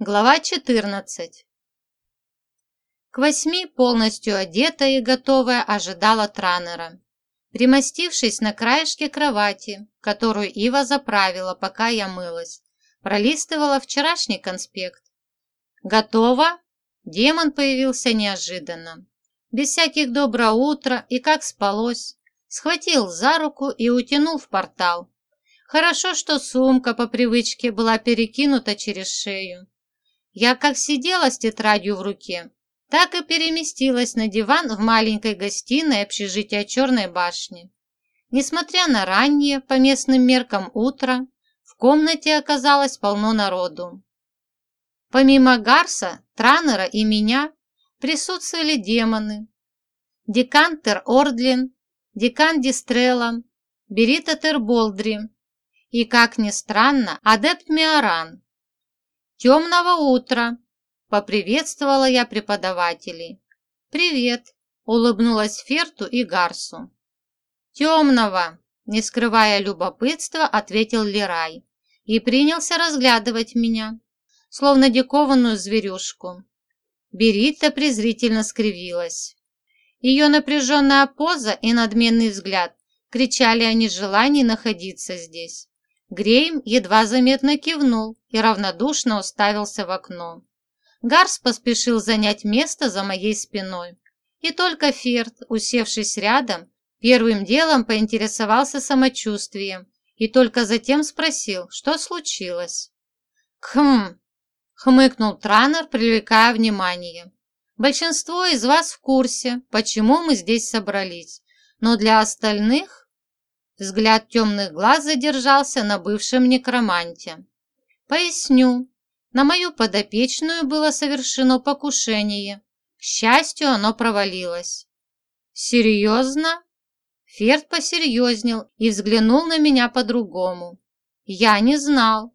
Глава 14 К восьми, полностью одетая и готовая, ожидала Транера. Примостившись на краешке кровати, которую Ива заправила, пока я мылась, пролистывала вчерашний конспект. «Готово?» Демон появился неожиданно. Без всяких «доброе утро» и как спалось. Схватил за руку и утянул в портал. Хорошо, что сумка по привычке была перекинута через шею. Я как сидела с тетрадью в руке, так и переместилась на диван в маленькой гостиной общежития Черной башни. Несмотря на раннее, по местным меркам, утро, в комнате оказалось полно народу. Помимо Гарса, Транера и меня присутствовали демоны. Декантер Ордлин, Декан Дистрелла, Берита Терболдри и, как ни странно, адепт Миоран, «Темного утра!» – поприветствовала я преподавателей. «Привет!» – улыбнулась Ферту и Гарсу. «Темного!» – не скрывая любопытства, ответил Лирай и принялся разглядывать меня, словно дикованную зверюшку. Беритта презрительно скривилась. Ее напряженная поза и надменный взгляд кричали о нежелании находиться здесь. Грейм едва заметно кивнул и равнодушно уставился в окно. Гарс поспешил занять место за моей спиной. И только Ферд, усевшись рядом, первым делом поинтересовался самочувствием и только затем спросил, что случилось. «Хм!» – хмыкнул Транер, привлекая внимание. «Большинство из вас в курсе, почему мы здесь собрались, но для остальных Взгляд темных глаз задержался на бывшем некроманте. Поясню. На мою подопечную было совершено покушение. К счастью, оно провалилось. Серьезно? Ферд посерьезнел и взглянул на меня по-другому. Я не знал.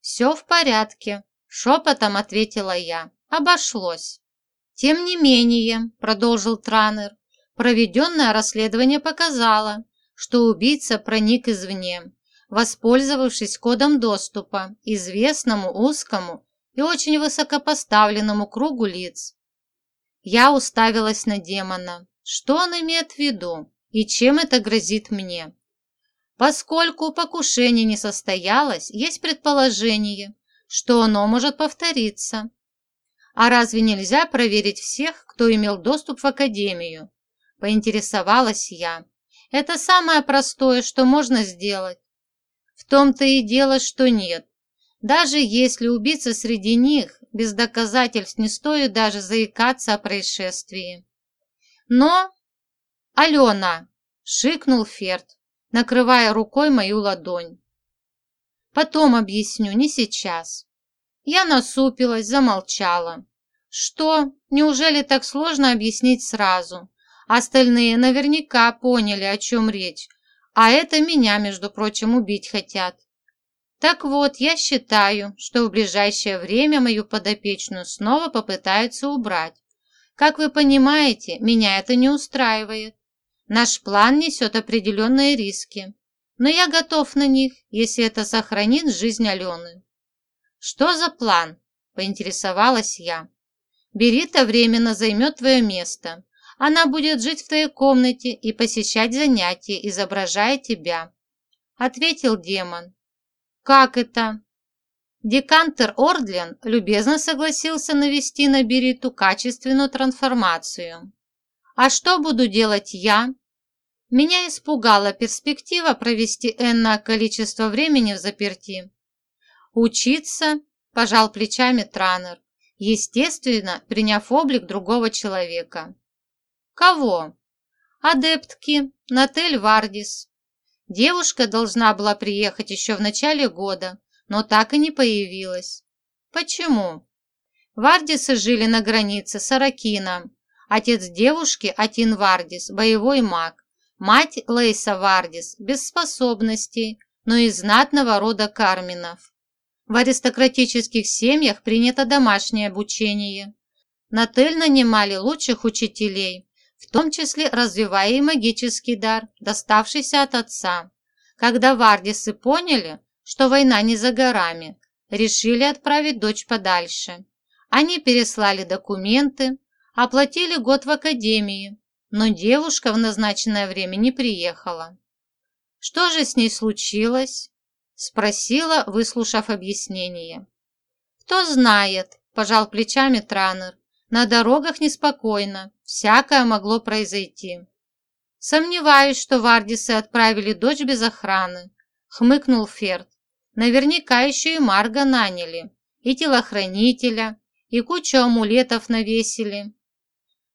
Все в порядке, шепотом ответила я. Обошлось. Тем не менее, продолжил Транер, проведенное расследование показало, что убийца проник извне, воспользовавшись кодом доступа, известному узкому и очень высокопоставленному кругу лиц. Я уставилась на демона. Что он имеет в виду и чем это грозит мне? Поскольку покушение не состоялось, есть предположение, что оно может повториться. А разве нельзя проверить всех, кто имел доступ в Академию? Поинтересовалась я. Это самое простое, что можно сделать. В том-то и дело, что нет. Даже если убийца среди них, без доказательств не стоит даже заикаться о происшествии. Но... «Алена!» – шикнул Ферд, накрывая рукой мою ладонь. «Потом объясню, не сейчас». Я насупилась, замолчала. «Что? Неужели так сложно объяснить сразу? Остальные наверняка поняли, о чем речь, а это меня, между прочим, убить хотят. Так вот, я считаю, что в ближайшее время мою подопечную снова попытаются убрать. Как вы понимаете, меня это не устраивает. Наш план несет определенные риски, но я готов на них, если это сохранит жизнь Алены. Что за план? Поинтересовалась я. Берита временно займет твое место. Она будет жить в твоей комнате и посещать занятия, изображая тебя», – ответил демон. «Как это?» Декантер Ордлен любезно согласился навести на Бериту качественную трансформацию. «А что буду делать я?» Меня испугала перспектива провести энное количество времени в заперти. «Учиться?» – пожал плечами Транер, естественно, приняв облик другого человека. Кого? Адептки Натель Вардис. Девушка должна была приехать еще в начале года, но так и не появилась. Почему? Вардисы жили на границе с Аракином. Отец девушки Атин Вардис, боевой маг. Мать Лейса Вардис, без способностей, но из знатного рода Карминов. В аристократических семьях принято домашнее обучение. Натель нанимали лучших учителей, в том числе развивая и магический дар, доставшийся от отца. Когда вардисы поняли, что война не за горами, решили отправить дочь подальше. Они переслали документы, оплатили год в академии, но девушка в назначенное время не приехала. «Что же с ней случилось?» – спросила, выслушав объяснение. «Кто знает», – пожал плечами Транер. «На дорогах неспокойно, всякое могло произойти». «Сомневаюсь, что Вардисы отправили дочь без охраны», – хмыкнул Ферд. «Наверняка еще и Марга наняли, и телохранителя, и кучу амулетов навесили.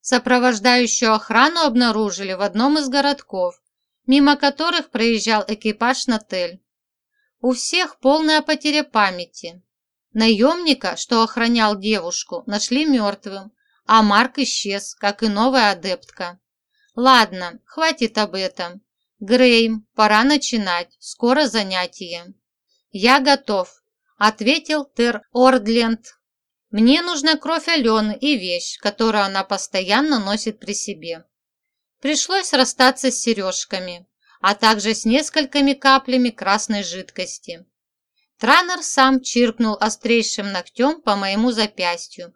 Сопровождающую охрану обнаружили в одном из городков, мимо которых проезжал экипаж на Тель. У всех полная потеря памяти. Наемника, что охранял девушку, нашли мертвым, а Марк исчез, как и новая адептка. Ладно, хватит об этом. Грейм, пора начинать, скоро занятие. Я готов, ответил Тер Ордленд, мне нужна кровь Алены и вещь, которую она постоянно носит при себе. Пришлось расстаться с сережками, а также с несколькими каплями красной жидкости. Транер сам чиркнул острейшим ногтем по моему запястью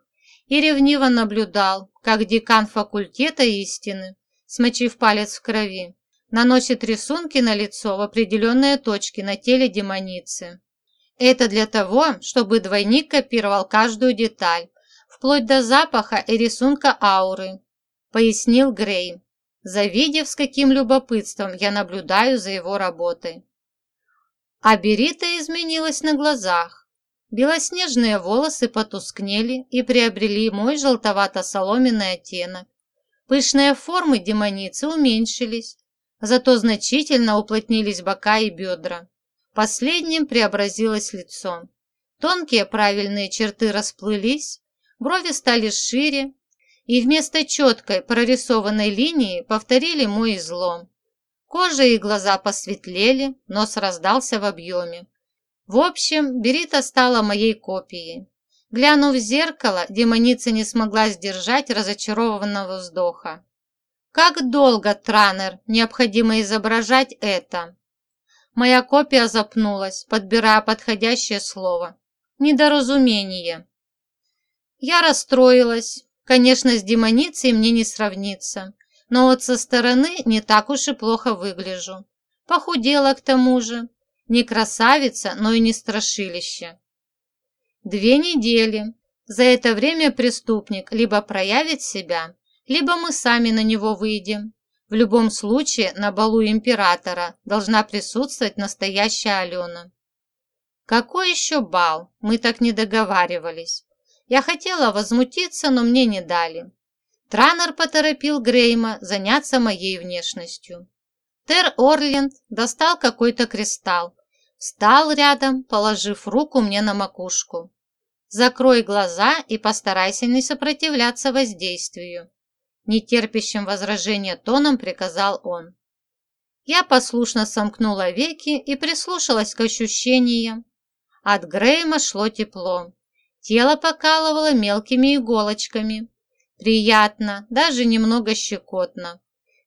и ревниво наблюдал, как декан факультета истины, смочив палец в крови, наносит рисунки на лицо в определенные точки на теле демоницы. Это для того, чтобы двойник копировал каждую деталь, вплоть до запаха и рисунка ауры, пояснил Грей, завидев, с каким любопытством я наблюдаю за его работой. А Берита изменилась на глазах. Белоснежные волосы потускнели и приобрели мой желтовато-соломенный оттенок. Пышные формы демоницы уменьшились, зато значительно уплотнились бока и бедра. Последним преобразилось лицо. Тонкие правильные черты расплылись, брови стали шире, и вместо четкой прорисованной линии повторили мой излом. Кожа и глаза посветлели, нос раздался в объеме. В общем, Берита стала моей копией. Глянув в зеркало, демоница не смогла сдержать разочарованного вздоха. Как долго, Транер, необходимо изображать это? Моя копия запнулась, подбирая подходящее слово. Недоразумение. Я расстроилась. Конечно, с демоницей мне не сравнится. Но вот со стороны не так уж и плохо выгляжу. Похудела к тому же. Не красавица, но и не страшилище. Две недели. За это время преступник либо проявит себя, либо мы сами на него выйдем. В любом случае, на балу императора должна присутствовать настоящая Алена. Какой еще бал? Мы так не договаривались. Я хотела возмутиться, но мне не дали. Транер поторопил Грейма заняться моей внешностью. Тер Орленд достал какой-то кристалл, встал рядом, положив руку мне на макушку. Закрой глаза и постарайся не сопротивляться воздействию нетерпящим возражения тоном приказал он. Я послушно сомкнула веки и прислушалась к ощущениям. От Грейма шло тепло. Тело покалывало мелкими иголочками. Приятно, даже немного щекотно.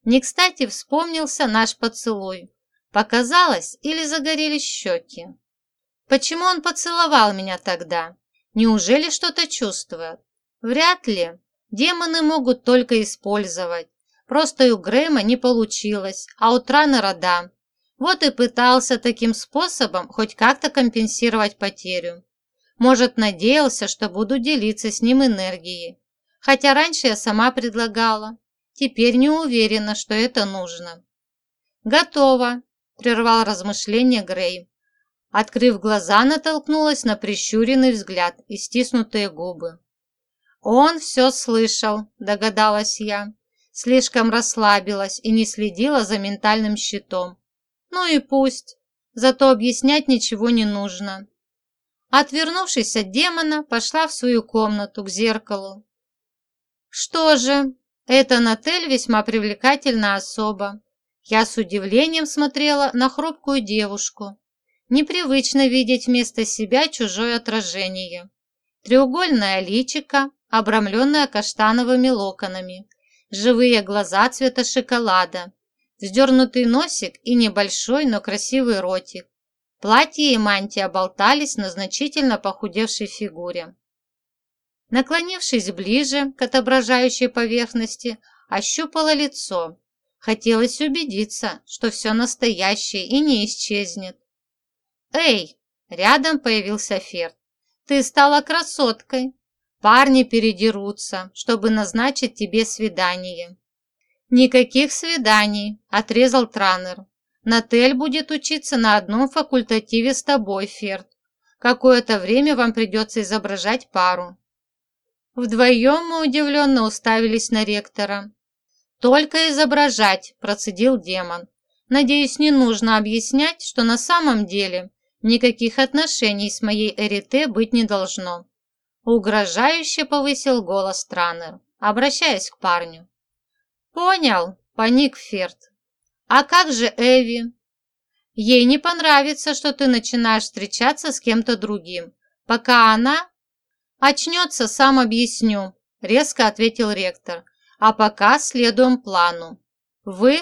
Не кстати вспомнился наш поцелуй. Показалось или загорелись щеки? Почему он поцеловал меня тогда? Неужели что-то чувствует? Вряд ли. Демоны могут только использовать. Просто у Грэма не получилось, а у Транера да. Вот и пытался таким способом хоть как-то компенсировать потерю. Может, надеялся, что буду делиться с ним энергией. Хотя раньше я сама предлагала. Теперь не уверена, что это нужно. «Готово», – прервал размышление Грей. Открыв глаза, натолкнулась на прищуренный взгляд и стиснутые губы. «Он все слышал», – догадалась я. Слишком расслабилась и не следила за ментальным щитом. Ну и пусть, зато объяснять ничего не нужно. Отвернувшись от демона, пошла в свою комнату к зеркалу. Что же, эта Натель весьма привлекательна особа. Я с удивлением смотрела на хрупкую девушку. Непривычно видеть вместо себя чужое отражение. Треугольное личико, обрамленная каштановыми локонами, живые глаза цвета шоколада, вздернутый носик и небольшой, но красивый ротик. Платье и мантия болтались на значительно похудевшей фигуре. Наклонившись ближе к отображающей поверхности, ощупала лицо. Хотелось убедиться, что все настоящее и не исчезнет. «Эй!» – рядом появился Ферд. «Ты стала красоткой. Парни передерутся, чтобы назначить тебе свидание». «Никаких свиданий», – отрезал Транер. Натель будет учиться на одном факультативе с тобой, Ферд. Какое-то время вам придется изображать пару». Вдвоем мы удивленно уставились на ректора. «Только изображать», – процедил демон. «Надеюсь, не нужно объяснять, что на самом деле никаких отношений с моей Эрите быть не должно». Угрожающе повысил голос Транер, обращаясь к парню. «Понял», – паник Ферд. А как же Эви? Ей не понравится, что ты начинаешь встречаться с кем-то другим. Пока она... Очнется, сам объясню, резко ответил ректор. А пока следуем плану. Вы,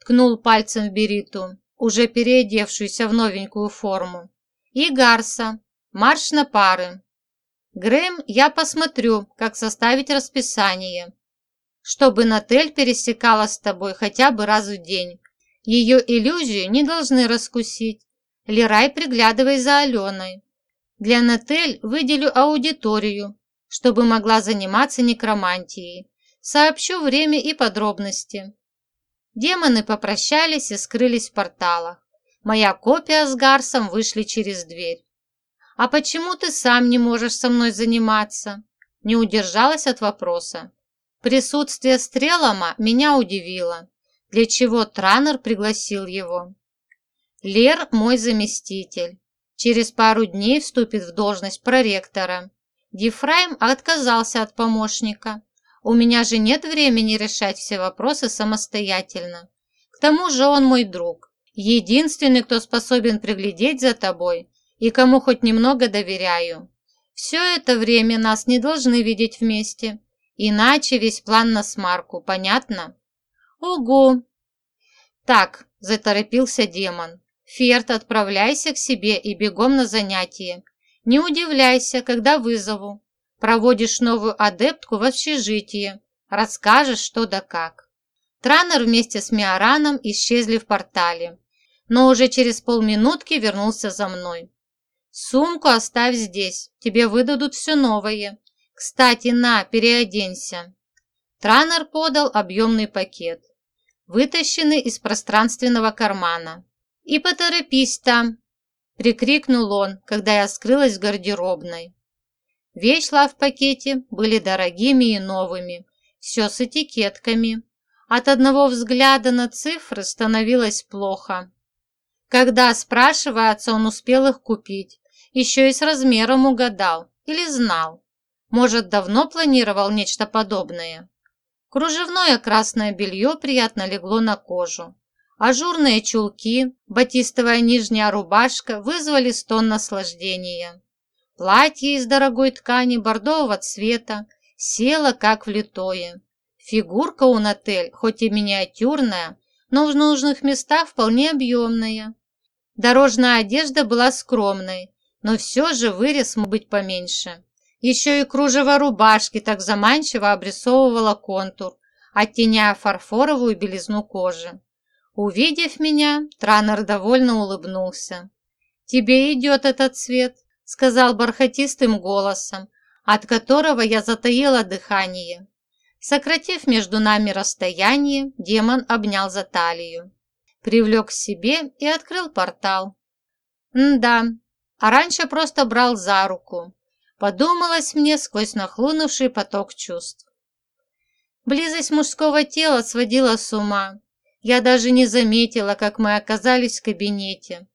ткнул пальцем в Бериту, уже переодевшуюся в новенькую форму, и Гарса, марш на пары. Грэм, я посмотрю, как составить расписание чтобы Натель пересекала с тобой хотя бы раз в день. Ее иллюзию не должны раскусить. Лерай, приглядывай за Аленой. Для Натель выделю аудиторию, чтобы могла заниматься некромантией. Сообщу время и подробности. Демоны попрощались и скрылись в порталах. Моя копия с Гарсом вышли через дверь. «А почему ты сам не можешь со мной заниматься?» Не удержалась от вопроса. Присутствие Стрелома меня удивило, для чего Транер пригласил его. Лер – мой заместитель. Через пару дней вступит в должность проректора. Дифрайм отказался от помощника. У меня же нет времени решать все вопросы самостоятельно. К тому же он мой друг. Единственный, кто способен приглядеть за тобой и кому хоть немного доверяю. Все это время нас не должны видеть вместе. Иначе весь план на смарку, понятно? Угу. Так, заторопился демон. Ферт, отправляйся к себе и бегом на занятие. Не удивляйся, когда вызову. Проводишь новую адептку в общежитие. Расскажешь, что да как. Транер вместе с Миораном исчезли в портале, но уже через полминутки вернулся за мной. «Сумку оставь здесь, тебе выдадут все новое. «Кстати, на, переоденься!» Транер подал объемный пакет, вытащенный из пространственного кармана. «И поторопись там!» – прикрикнул он, когда я скрылась в гардеробной. Вещь шла в пакете, были дорогими и новыми, все с этикетками. От одного взгляда на цифры становилось плохо. Когда, спрашивается, он успел их купить, еще и с размером угадал или знал. Может, давно планировал нечто подобное? Кружевное красное белье приятно легло на кожу. Ажурные чулки, батистовая нижняя рубашка вызвали стон наслаждения. Платье из дорогой ткани бордового цвета село как влитое. Фигурка у Натель, хоть и миниатюрная, но в нужных местах вполне объемная. Дорожная одежда была скромной, но все же вырез мог быть поменьше. Еще и кружево рубашки так заманчиво обрисовывало контур, оттеняя фарфоровую белизну кожи. Увидев меня, Транер довольно улыбнулся. «Тебе идет этот цвет», — сказал бархатистым голосом, от которого я затаила дыхание. Сократив между нами расстояние, демон обнял за талию, привлек к себе и открыл портал. М да, а раньше просто брал за руку, подумалось мне сквозь нахлынувший поток чувств. Близость мужского тела сводила с ума. Я даже не заметила, как мы оказались в кабинете.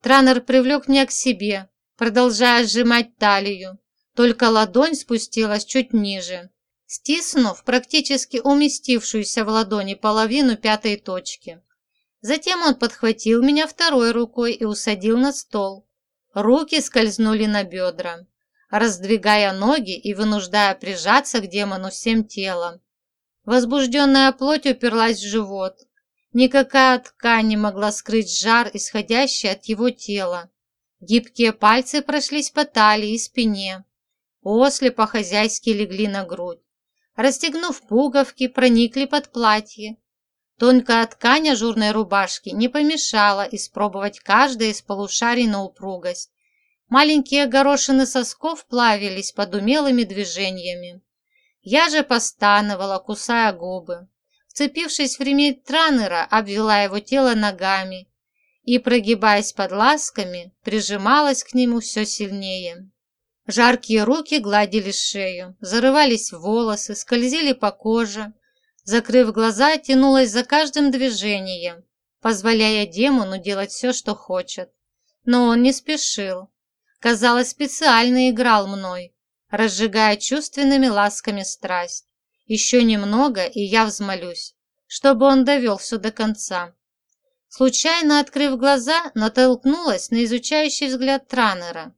Транер привлек меня к себе, продолжая сжимать талию. Только ладонь спустилась чуть ниже, стиснув практически уместившуюся в ладони половину пятой точки. Затем он подхватил меня второй рукой и усадил на стол. Руки скользнули на бедра раздвигая ноги и вынуждая прижаться к демону всем телом. Возбужденная плоть уперлась в живот. Никакая ткань не могла скрыть жар, исходящий от его тела. Гибкие пальцы прошлись по талии и спине. После по-хозяйски легли на грудь. Расстегнув пуговки, проникли под платье. Тонкая ткань ажурной рубашки не помешала испробовать каждое из полушарий на упругость. Маленькие горошины сосков плавились под умелыми движениями. Я же постановала, кусая губы. Вцепившись в ремень Транера, обвела его тело ногами и, прогибаясь под ласками, прижималась к нему все сильнее. Жаркие руки гладили шею, зарывались в волосы, скользили по коже. Закрыв глаза, тянулась за каждым движением, позволяя демону делать все, что хочет. Но он не спешил. Казалось, специально играл мной, разжигая чувственными ласками страсть. Еще немного, и я взмолюсь, чтобы он довел все до конца. Случайно открыв глаза, натолкнулась на изучающий взгляд Транера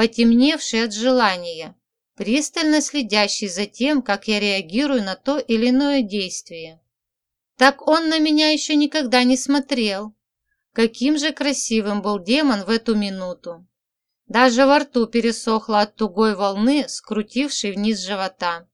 потемневший от желания, пристально следящий за тем, как я реагирую на то или иное действие. Так он на меня еще никогда не смотрел. Каким же красивым был демон в эту минуту. Даже во рту пересохло от тугой волны, скрутившей вниз живота.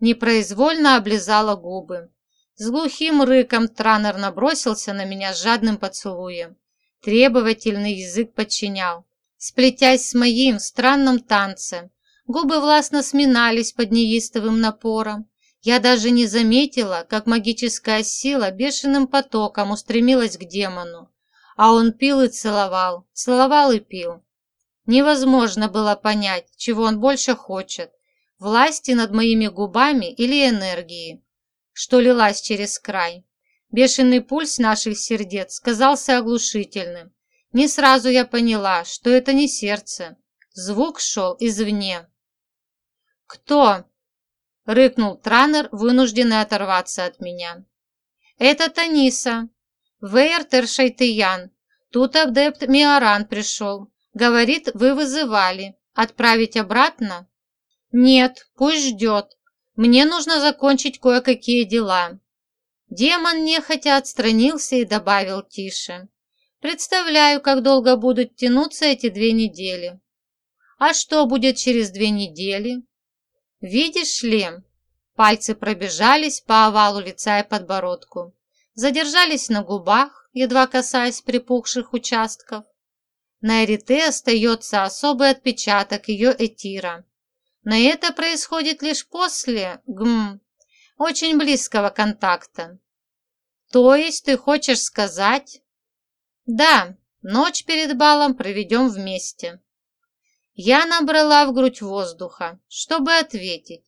Непроизвольно облизала губы. С глухим рыком Транер набросился на меня с жадным поцелуем. Требовательный язык подчинял сплетясь с моим в странном танце. Губы властно сминались под неистовым напором. Я даже не заметила, как магическая сила бешеным потоком устремилась к демону. А он пил и целовал, целовал и пил. Невозможно было понять, чего он больше хочет – власти над моими губами или энергии, что лилась через край. Бешеный пульс наших сердец казался оглушительным, не сразу я поняла, что это не сердце. Звук шел извне. «Кто?» – рыкнул Транер, вынужденный оторваться от меня. «Это Таниса. Вейер Тершайтыян. Тут адепт Миоран пришел. Говорит, вы вызывали. Отправить обратно?» «Нет, пусть ждет. Мне нужно закончить кое-какие дела». Демон нехотя отстранился и добавил тише. Представляю, как долго будут тянуться эти две недели. А что будет через две недели? Видишь ли, пальцы пробежались по овалу лица и подбородку, задержались на губах, едва касаясь припухших участков. На Эрите остается особый отпечаток ее этира. Но это происходит лишь после, гм, очень близкого контакта. То есть ты хочешь сказать, да, ночь перед балом проведем вместе. Я набрала в грудь воздуха, чтобы ответить.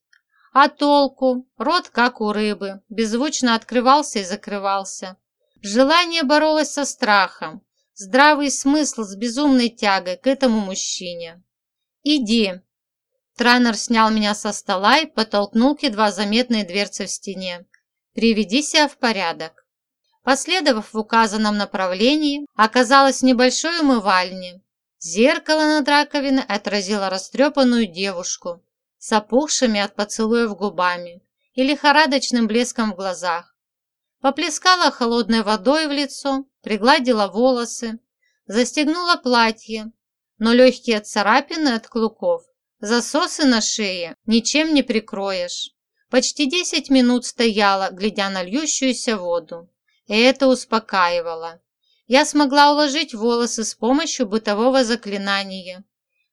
А толку? Рот, как у рыбы, беззвучно открывался и закрывался. Желание боролось со страхом, здравый смысл с безумной тягой к этому мужчине. «Иди!» Транер снял меня со стола и подтолкнул к едва заметной дверце в стене. «Приведи себя в порядок». Последовав в указанном направлении, оказалась в небольшой умывальне. Зеркало над раковиной отразило растрепанную девушку с опухшими от поцелуев губами и лихорадочным блеском в глазах. Поплескала холодной водой в лицо, пригладила волосы, застегнула платье, но легкие царапины от клыков, засосы на шее ничем не прикроешь. Почти десять минут стояла, глядя на льющуюся воду. Это успокаивало. Я смогла уложить волосы с помощью бытового заклинания.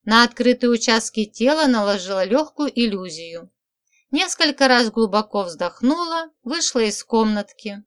На открытые участки тела наложила легкую иллюзию. Несколько раз глубоко вздохнула, вышла из комнатки.